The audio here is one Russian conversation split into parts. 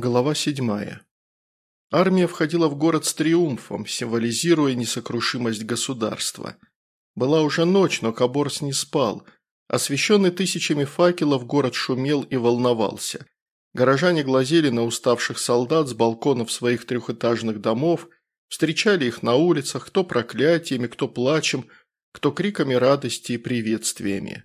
Глава седьмая. Армия входила в город с триумфом, символизируя несокрушимость государства. Была уже ночь, но Каборс не спал. Освещенный тысячами факелов, город шумел и волновался. Горожане глазели на уставших солдат с балконов своих трехэтажных домов, встречали их на улицах, кто проклятиями, кто плачем, кто криками радости и приветствиями.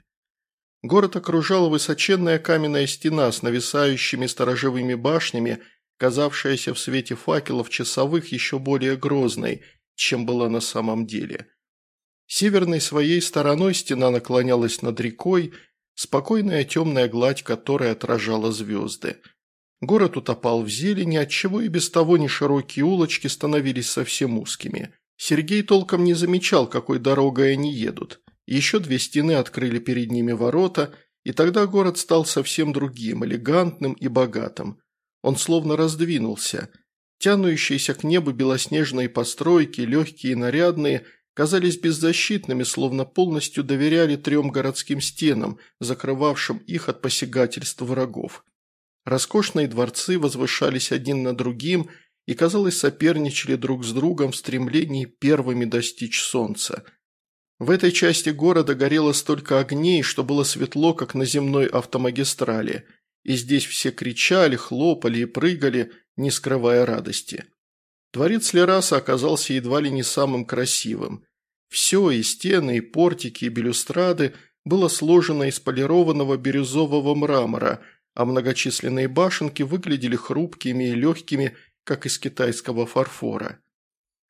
Город окружала высоченная каменная стена с нависающими сторожевыми башнями, казавшаяся в свете факелов часовых еще более грозной, чем была на самом деле. Северной своей стороной стена наклонялась над рекой, спокойная темная гладь которой отражала звезды. Город утопал в зелени, отчего и без того неширокие улочки становились совсем узкими. Сергей толком не замечал, какой дорогой они едут. Еще две стены открыли перед ними ворота, и тогда город стал совсем другим, элегантным и богатым. Он словно раздвинулся. Тянущиеся к небу белоснежные постройки, легкие и нарядные, казались беззащитными, словно полностью доверяли трем городским стенам, закрывавшим их от посягательств врагов. Роскошные дворцы возвышались один над другим и, казалось, соперничали друг с другом в стремлении первыми достичь солнца – в этой части города горело столько огней, что было светло, как на земной автомагистрали, и здесь все кричали, хлопали и прыгали, не скрывая радости. Дворец Лераса оказался едва ли не самым красивым. Все, и стены, и портики, и балюстрады, было сложено из полированного бирюзового мрамора, а многочисленные башенки выглядели хрупкими и легкими, как из китайского фарфора.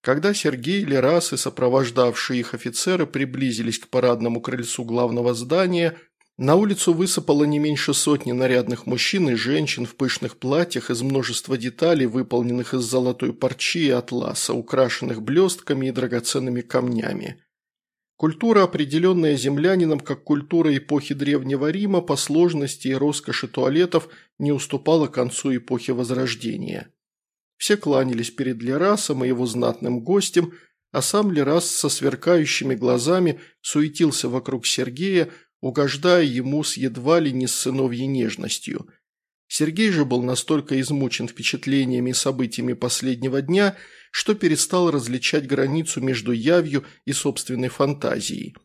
Когда Сергей, Лерас и сопровождавшие их офицеры приблизились к парадному крыльцу главного здания, на улицу высыпало не меньше сотни нарядных мужчин и женщин в пышных платьях из множества деталей, выполненных из золотой парчи и атласа, украшенных блестками и драгоценными камнями. Культура, определенная землянином как культура эпохи Древнего Рима, по сложности и роскоши туалетов не уступала концу эпохи Возрождения. Все кланялись перед Лерасом и его знатным гостем, а сам Лерас со сверкающими глазами суетился вокруг Сергея, угождая ему с едва ли не сыновьей нежностью. Сергей же был настолько измучен впечатлениями и событиями последнего дня, что перестал различать границу между явью и собственной фантазией.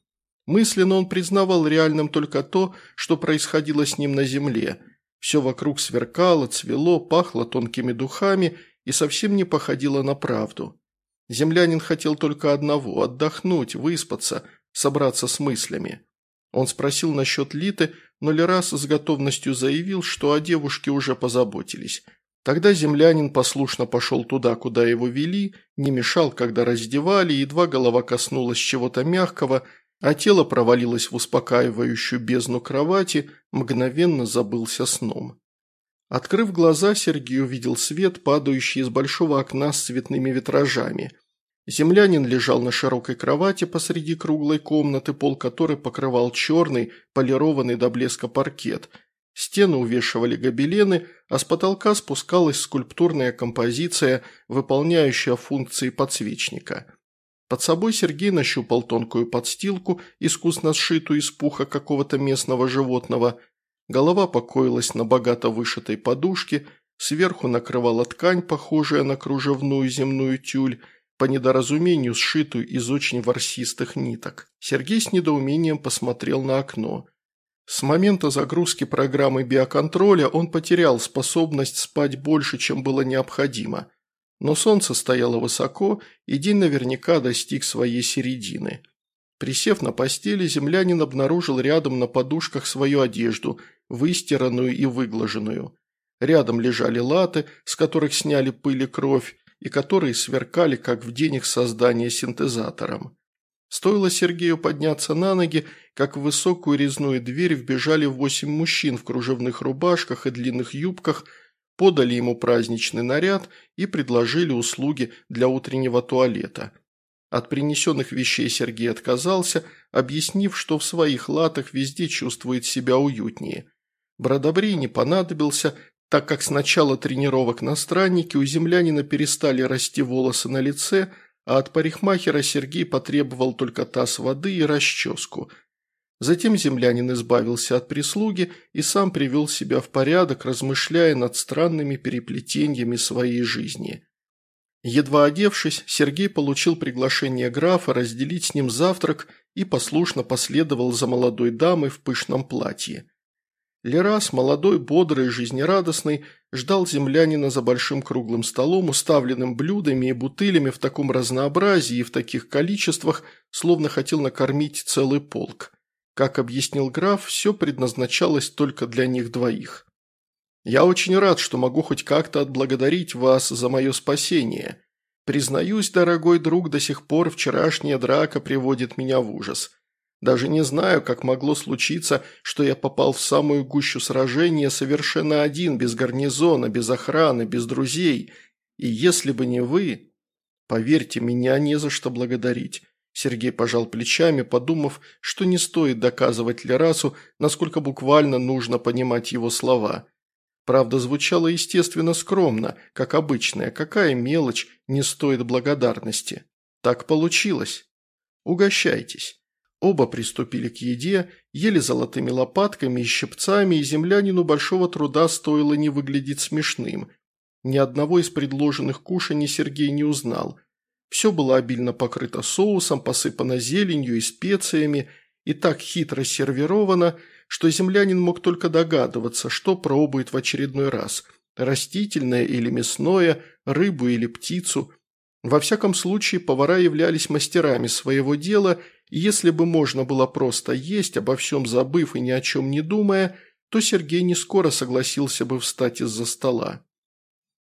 Мысленно он признавал реальным только то, что происходило с ним на земле. Все вокруг сверкало, цвело, пахло тонкими духами – и совсем не походила на правду. Землянин хотел только одного – отдохнуть, выспаться, собраться с мыслями. Он спросил насчет Литы, но Лерас с готовностью заявил, что о девушке уже позаботились. Тогда землянин послушно пошел туда, куда его вели, не мешал, когда раздевали, едва голова коснулась чего-то мягкого, а тело провалилось в успокаивающую бездну кровати, мгновенно забылся сном. Открыв глаза, Сергей увидел свет, падающий из большого окна с цветными витражами. Землянин лежал на широкой кровати посреди круглой комнаты, пол которой покрывал черный, полированный до блеска паркет. Стены увешивали гобелены, а с потолка спускалась скульптурная композиция, выполняющая функции подсвечника. Под собой Сергей нащупал тонкую подстилку, искусно сшитую из пуха какого-то местного животного – Голова покоилась на богато вышитой подушке, сверху накрывала ткань, похожая на кружевную земную тюль, по недоразумению сшитую из очень ворсистых ниток. Сергей с недоумением посмотрел на окно. С момента загрузки программы биоконтроля он потерял способность спать больше, чем было необходимо. Но солнце стояло высоко, и день наверняка достиг своей середины. Присев на постели, землянин обнаружил рядом на подушках свою одежду – выстиранную и выглаженную. Рядом лежали латы, с которых сняли пыль и кровь, и которые сверкали, как в день их создания синтезатором. Стоило Сергею подняться на ноги, как в высокую резную дверь вбежали восемь мужчин в кружевных рубашках и длинных юбках, подали ему праздничный наряд и предложили услуги для утреннего туалета – от принесенных вещей Сергей отказался, объяснив, что в своих латах везде чувствует себя уютнее. Бродобрей не понадобился, так как с начала тренировок на страннике у землянина перестали расти волосы на лице, а от парикмахера Сергей потребовал только таз воды и расческу. Затем землянин избавился от прислуги и сам привел себя в порядок, размышляя над странными переплетениями своей жизни. Едва одевшись, Сергей получил приглашение графа разделить с ним завтрак и послушно последовал за молодой дамой в пышном платье. Лерас, молодой, бодрый, жизнерадостный, ждал землянина за большим круглым столом, уставленным блюдами и бутылями в таком разнообразии и в таких количествах, словно хотел накормить целый полк. Как объяснил граф, все предназначалось только для них двоих. «Я очень рад, что могу хоть как-то отблагодарить вас за мое спасение. Признаюсь, дорогой друг, до сих пор вчерашняя драка приводит меня в ужас. Даже не знаю, как могло случиться, что я попал в самую гущу сражения совершенно один, без гарнизона, без охраны, без друзей. И если бы не вы... Поверьте, меня не за что благодарить. Сергей пожал плечами, подумав, что не стоит доказывать Лерасу, насколько буквально нужно понимать его слова. Правда, звучало естественно скромно, как обычная, какая мелочь не стоит благодарности. Так получилось. Угощайтесь. Оба приступили к еде, ели золотыми лопатками и щипцами, и землянину большого труда стоило не выглядеть смешным. Ни одного из предложенных кушаний Сергей не узнал – все было обильно покрыто соусом, посыпано зеленью и специями и так хитро сервировано, что землянин мог только догадываться, что пробует в очередной раз – растительное или мясное, рыбу или птицу. Во всяком случае, повара являлись мастерами своего дела, и если бы можно было просто есть, обо всем забыв и ни о чем не думая, то Сергей не скоро согласился бы встать из-за стола.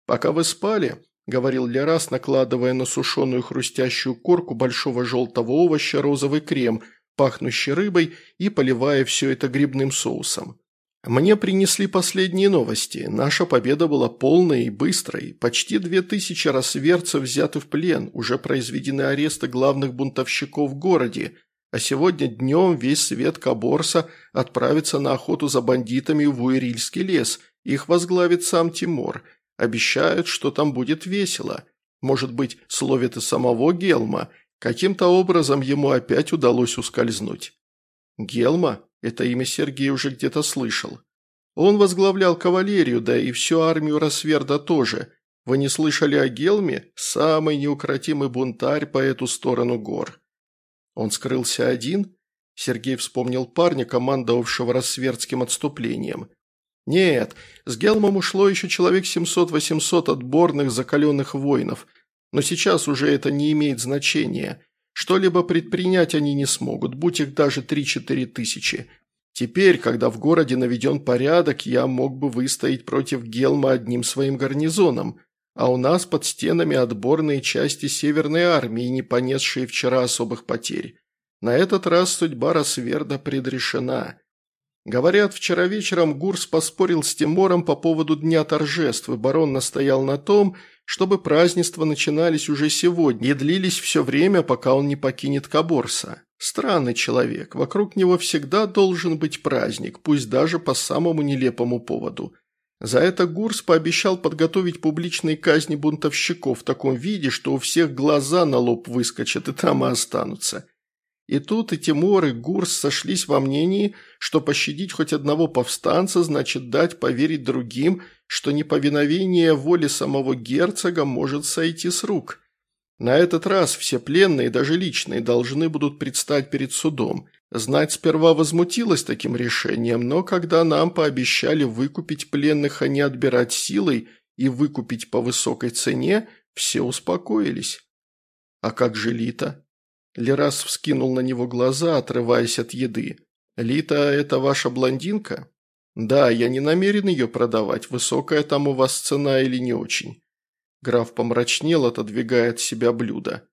Пока вы спали, – говорил Лерас, накладывая на сушеную хрустящую корку большого желтого овоща розовый крем, пахнущий рыбой, и поливая все это грибным соусом. «Мне принесли последние новости. Наша победа была полной и быстрой. Почти две тысячи рассверцев взяты в плен, уже произведены аресты главных бунтовщиков в городе, а сегодня днем весь свет Каборса отправится на охоту за бандитами в Уэрильский лес. Их возглавит сам Тимур – Обещают, что там будет весело. Может быть, словит и самого Гелма. Каким-то образом ему опять удалось ускользнуть. Гелма? Это имя Сергей уже где-то слышал. Он возглавлял кавалерию, да и всю армию Росверда тоже. Вы не слышали о Гелме? Самый неукротимый бунтарь по эту сторону гор. Он скрылся один? Сергей вспомнил парня, командовавшего Рассвердским отступлением. Нет, с Гелмом ушло еще человек 700-800 отборных закаленных воинов, но сейчас уже это не имеет значения. Что-либо предпринять они не смогут, будь их даже 3-4 тысячи. Теперь, когда в городе наведен порядок, я мог бы выстоять против Гелма одним своим гарнизоном, а у нас под стенами отборные части Северной армии, не понесшие вчера особых потерь. На этот раз судьба Росверда предрешена. Говорят, вчера вечером Гурс поспорил с Тимором по поводу Дня торжеств, и барон настоял на том, чтобы празднества начинались уже сегодня и длились все время, пока он не покинет Каборса. Странный человек, вокруг него всегда должен быть праздник, пусть даже по самому нелепому поводу. За это Гурс пообещал подготовить публичные казни бунтовщиков в таком виде, что у всех глаза на лоб выскочат и там и останутся. И тут и Тимур, и Гурс сошлись во мнении, что пощадить хоть одного повстанца значит дать поверить другим, что неповиновение воле самого герцога может сойти с рук. На этот раз все пленные, даже личные, должны будут предстать перед судом. Знать сперва возмутилась таким решением, но когда нам пообещали выкупить пленных, а не отбирать силой и выкупить по высокой цене, все успокоились. А как же Лита? Лерас вскинул на него глаза, отрываясь от еды. «Лита – это ваша блондинка?» «Да, я не намерен ее продавать, высокая там у вас цена или не очень». Граф помрачнел, отодвигая от себя блюдо.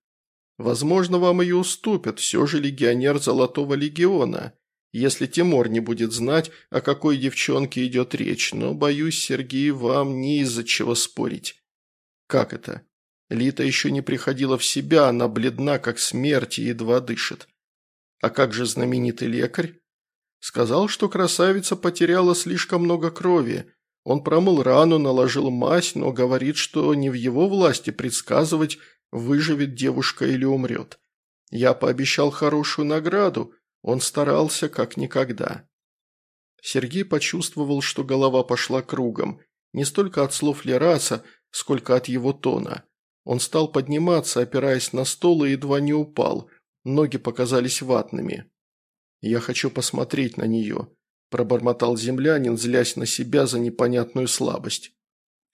«Возможно, вам ее уступят, все же легионер Золотого Легиона, если Тимур не будет знать, о какой девчонке идет речь, но, боюсь, Сергей, вам не из-за чего спорить». «Как это?» Лита еще не приходила в себя, она бледна, как смерть, и едва дышит. А как же знаменитый лекарь? Сказал, что красавица потеряла слишком много крови. Он промыл рану, наложил мазь, но говорит, что не в его власти предсказывать, выживет девушка или умрет. Я пообещал хорошую награду. Он старался как никогда. Сергей почувствовал, что голова пошла кругом, не столько от слов Лераса, сколько от его тона. Он стал подниматься, опираясь на стол и едва не упал, ноги показались ватными. «Я хочу посмотреть на нее», – пробормотал землянин, злясь на себя за непонятную слабость.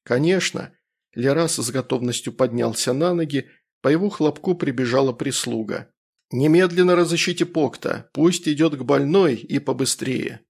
«Конечно», – Лерас с готовностью поднялся на ноги, по его хлопку прибежала прислуга. «Немедленно разыщите Покта, пусть идет к больной и побыстрее».